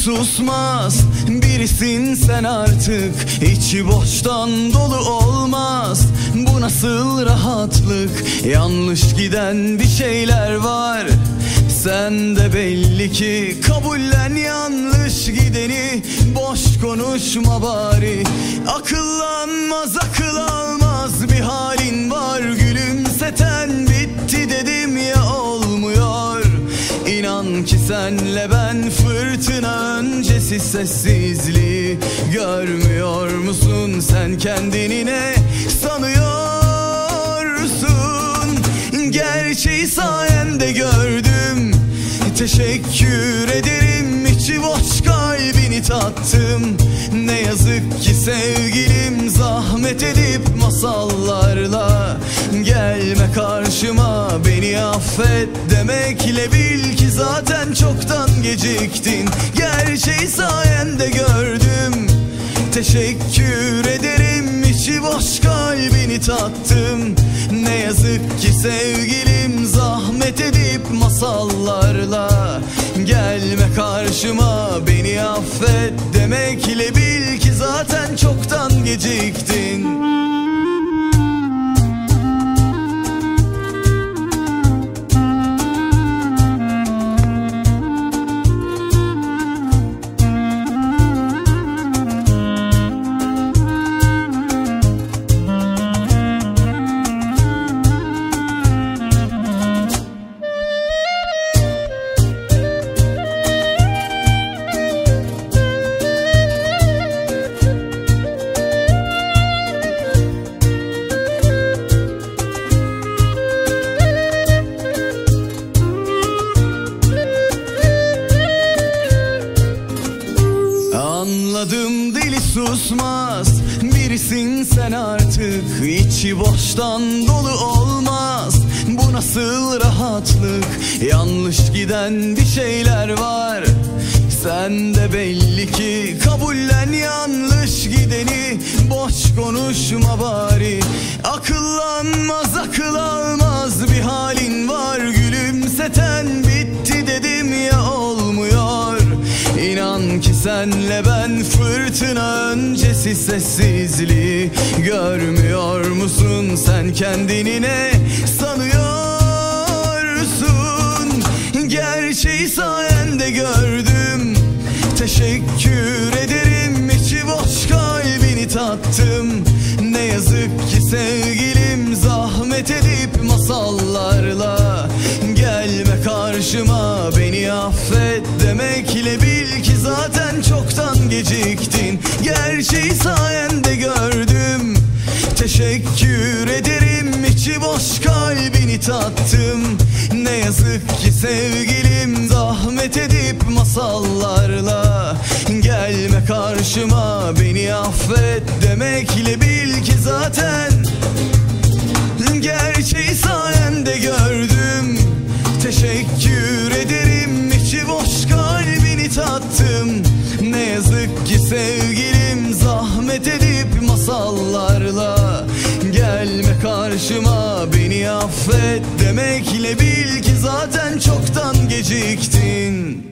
susmaz. Birisin sen artık. İçi boştan dolu olmaz. Bu nasıl rahatlık? Yanlış giden bir şeyler var. Sen de belli ki kabullen yanlış gideni. Boş konuşma bari. Akıllanmaz akıl senle ben fırtına öncesi sessizliği Görmüyor musun? Sen kendini ne sanıyorsun? Gerçeği sayende gördüm. Teşekkür ederim. İçi boş kalbini tattım Ne yazık ki sevgilim zahmet edip masallarla Gelme karşıma. Beni affet demekle bil ki zaten çoktan geciktin. Gerçeği sayende gördüm. Teşekkür ederim içi boş kalbini tattım. Ne yazık ki sevgilim zahmet edip masallarla Gelme karşıma. Beni affet demekle bil ki zaten çoktan geciktin susmaz. Birisin sen artık içi boştan dolu olmaz. Bu nasıl rahatlık? Yanlış giden bir şeyler var. Sen de belli ki kabullen yanlış gideni. Boş konuşma bari. Akıllanmaz akıl almaz bir halin var. Gülümseten bitti senle ben fırtına öncesi sessizliği Görmüyor musun? Sen kendini ne sanıyorsun? Gerçeği sayende gördüm. Teşekkür ederim içi boş kalbini tattım. Ne yazık ki sevgilim zahmet edip masallarla Gelme karşıma. Beni affet demekle bil ki çoktan geciktin. Gerçeği sayende gördüm. Teşekkür ederim içi boş kalbini tattım. Ne yazık ki sevgilim zahmet edip masallarla Gelme karşıma. Beni affet demekle bil ki zaten Gerçeği sayende gördüm. Teşekkür ederim içi boş kalbini tattım yazık ki sevgilim zahmet edip masallarla Gelme karşıma. Beni affet demekle bil ki zaten çoktan geciktin